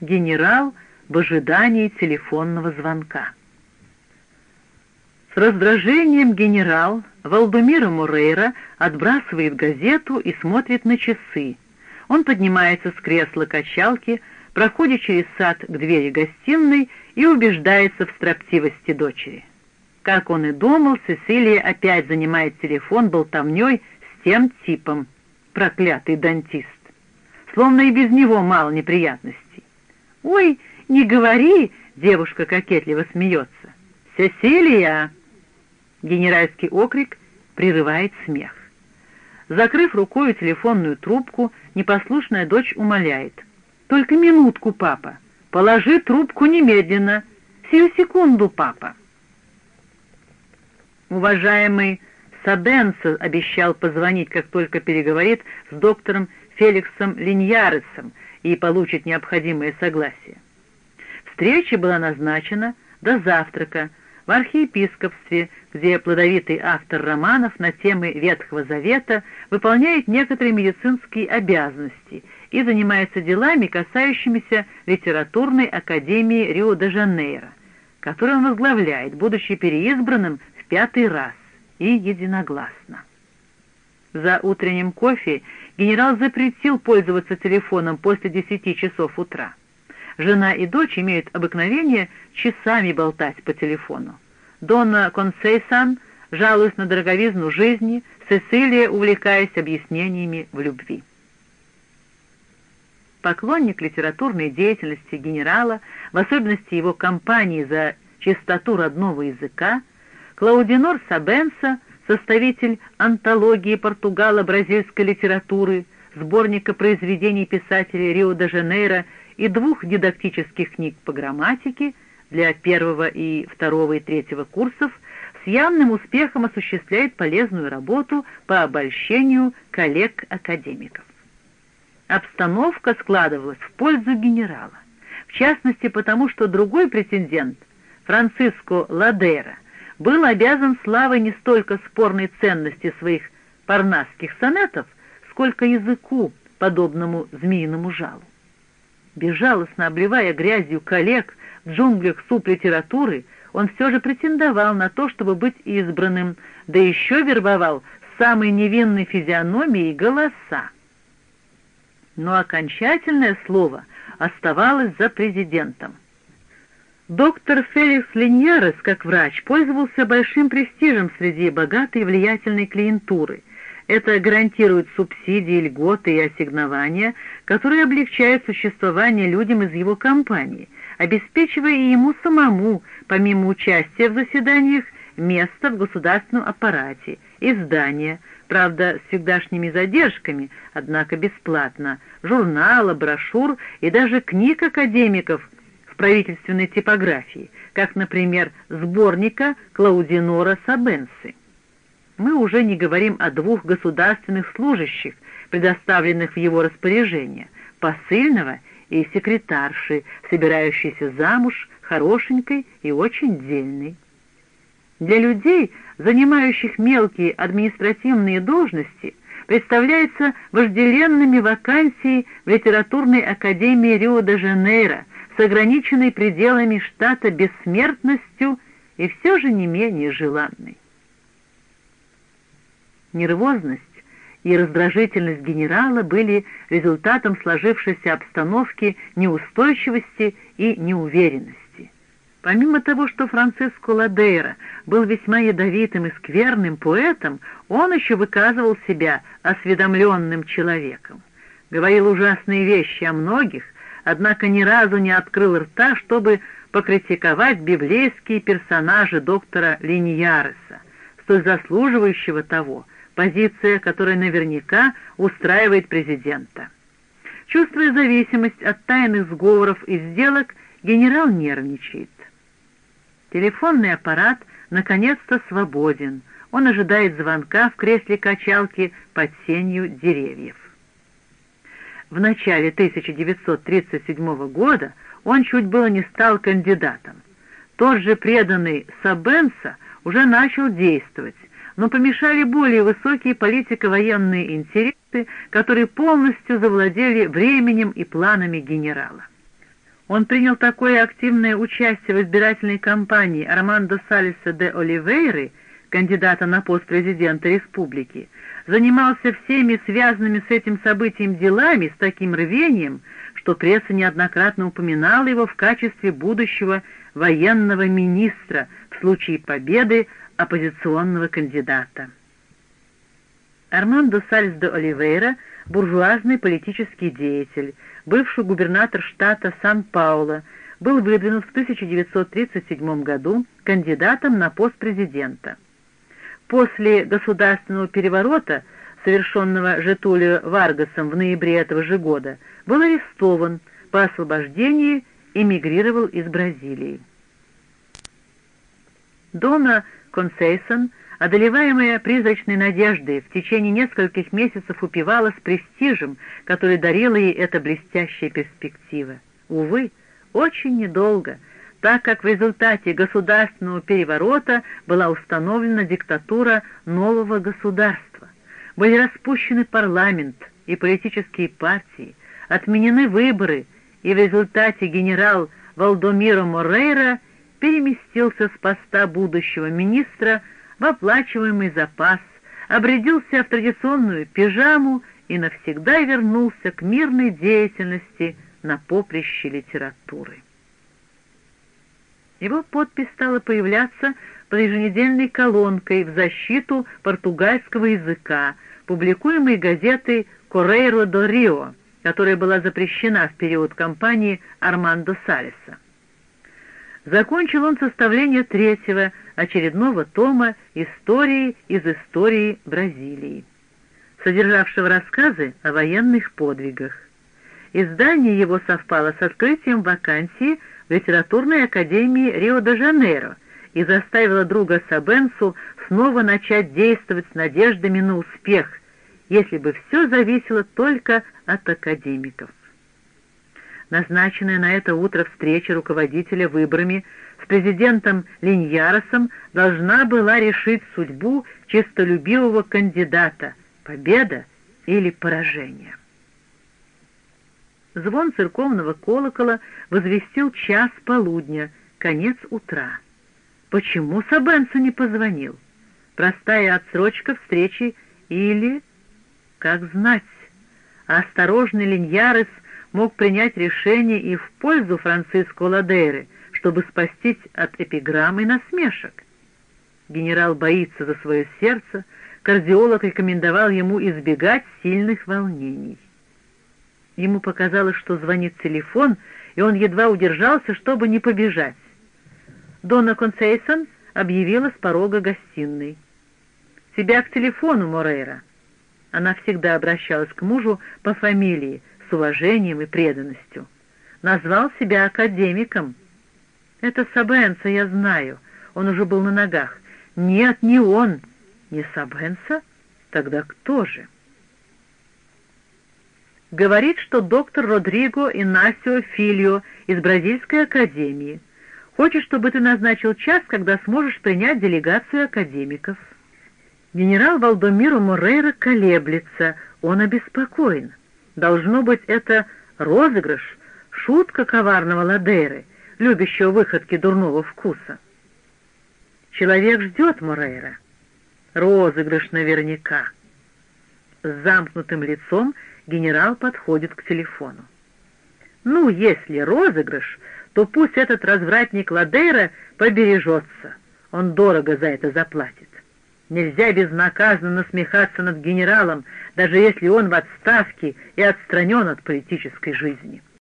Генерал в ожидании телефонного звонка. С раздражением генерал Валдумира Мурейра отбрасывает газету и смотрит на часы. Он поднимается с кресла качалки, проходит через сад к двери гостиной и убеждается в строптивости дочери. Как он и думал, Сесилия опять занимает телефон болтовней с тем типом, проклятый дантист. Словно и без него мало неприятностей. «Ой, не говори!» — девушка кокетливо смеется. «Сесилия!» Генеральский окрик прерывает смех. Закрыв рукой телефонную трубку, непослушная дочь умоляет. «Только минутку, папа! Положи трубку немедленно! Сию секунду, папа!» Уважаемый Сабенсо обещал позвонить, как только переговорит с доктором Феликсом Линьяресом и получит необходимое согласие. Встреча была назначена до завтрака в архиепископстве, где плодовитый автор романов на темы Ветхого Завета выполняет некоторые медицинские обязанности и занимается делами, касающимися литературной академии Рио-де-Жанейро, которую он возглавляет, будучи переизбранным пятый раз и единогласно. За утренним кофе генерал запретил пользоваться телефоном после десяти часов утра. Жена и дочь имеют обыкновение часами болтать по телефону. Донна Консейсан, жалуясь на дороговизну жизни, Сесилия, увлекаясь объяснениями в любви. Поклонник литературной деятельности генерала, в особенности его кампании за чистоту родного языка, Клаудинор Сабенса, составитель антологии португало-бразильской литературы, сборника произведений писателей Рио-де-Жанейро и двух дидактических книг по грамматике для первого и второго и третьего курсов, с явным успехом осуществляет полезную работу по обольщению коллег-академиков. Обстановка складывалась в пользу генерала, в частности потому, что другой претендент, Франциско Ладейра, был обязан славой не столько спорной ценности своих парнасских сонетов, сколько языку, подобному змеиному жалу. Безжалостно обливая грязью коллег в джунглях сублитературы, он все же претендовал на то, чтобы быть избранным, да еще вербовал самой невинной физиономией голоса. Но окончательное слово оставалось за президентом. Доктор Феликс Линьярес, как врач, пользовался большим престижем среди богатой и влиятельной клиентуры. Это гарантирует субсидии, льготы и ассигнования, которые облегчают существование людям из его компании, обеспечивая и ему самому, помимо участия в заседаниях, место в государственном аппарате, издания, правда, с всегдашними задержками, однако бесплатно, журнала, брошюр и даже книг академиков – правительственной типографии, как, например, сборника Клаудинора Сабенсы. Мы уже не говорим о двух государственных служащих, предоставленных в его распоряжение, посыльного и секретарши, собирающейся замуж, хорошенькой и очень дельной. Для людей, занимающих мелкие административные должности, представляется вожделенными вакансии в литературной академии Рио-де-Жанейро с ограниченной пределами штата бессмертностью и все же не менее желанной. Нервозность и раздражительность генерала были результатом сложившейся обстановки неустойчивости и неуверенности. Помимо того, что Франциско Ладейра был весьма ядовитым и скверным поэтом, он еще выказывал себя осведомленным человеком. Говорил ужасные вещи о многих, однако ни разу не открыл рта, чтобы покритиковать библейские персонажи доктора Линьяреса, столь заслуживающего того, позиция, которая наверняка устраивает президента. Чувствуя зависимость от тайных сговоров и сделок, генерал нервничает. Телефонный аппарат наконец-то свободен. Он ожидает звонка в кресле качалки под сенью деревьев. В начале 1937 года он чуть было не стал кандидатом. Тот же преданный Сабенса уже начал действовать, но помешали более высокие политико-военные интересы, которые полностью завладели временем и планами генерала. Он принял такое активное участие в избирательной кампании Армандо Салиса де Оливейры, кандидата на пост президента республики, занимался всеми связанными с этим событием делами с таким рвением, что пресса неоднократно упоминала его в качестве будущего военного министра в случае победы оппозиционного кандидата. Армандо Сальс де Оливейра – буржуазный политический деятель, бывший губернатор штата Сан-Пауло, был выдвинут в 1937 году кандидатом на пост президента. После государственного переворота, совершенного Жетулио Варгасом в ноябре этого же года, был арестован, по освобождении эмигрировал из Бразилии. Дона Консейсон, одолеваемая призрачной надеждой, в течение нескольких месяцев упивалась престижем, который дарила ей эта блестящая перспектива. Увы, очень недолго, так как в результате государственного переворота была установлена диктатура нового государства. Были распущены парламент и политические партии, отменены выборы, и в результате генерал Валдомиро Морейра переместился с поста будущего министра в оплачиваемый запас, обрядился в традиционную пижаму и навсегда вернулся к мирной деятельности на поприще литературы. Его подпись стала появляться под еженедельной колонкой в защиту португальского языка, публикуемой газетой «Коррейро до Рио», которая была запрещена в период кампании Армандо Салеса. Закончил он составление третьего, очередного тома «Истории из истории Бразилии», содержавшего рассказы о военных подвигах. Издание его совпало с открытием вакансии Литературной академии Рио-де-Жанейро и заставило друга Сабенсу снова начать действовать с надеждами на успех, если бы все зависело только от академиков назначенная на это утро встреча руководителя выборами с президентом Линьяросом должна была решить судьбу честолюбивого кандидата — победа или поражение. Звон церковного колокола возвестил час полудня, конец утра. Почему Сабенцу не позвонил? Простая отсрочка встречи или... Как знать? осторожный Линьярес — мог принять решение и в пользу Франциско Ладейры, чтобы спастись от эпиграмм и насмешек. Генерал боится за свое сердце, кардиолог рекомендовал ему избегать сильных волнений. Ему показалось, что звонит телефон, и он едва удержался, чтобы не побежать. Дона Консейсон объявила с порога гостиной. «Тебя к телефону, Морейра». Она всегда обращалась к мужу по фамилии, с уважением и преданностью. Назвал себя академиком. Это Сабенца, я знаю. Он уже был на ногах. Нет, не он. Не Сабенца? Тогда кто же? Говорит, что доктор Родриго Инасио Фильо из Бразильской академии. Хочет, чтобы ты назначил час, когда сможешь принять делегацию академиков. Генерал Валдомиро Морейра колеблется, он обеспокоен. Должно быть, это розыгрыш, шутка коварного Ладейры, любящего выходки дурного вкуса. Человек ждет Морейра. Розыгрыш наверняка. С замкнутым лицом генерал подходит к телефону. Ну, если розыгрыш, то пусть этот развратник Ладейра побережется. Он дорого за это заплатит. Нельзя безнаказанно насмехаться над генералом, даже если он в отставке и отстранен от политической жизни.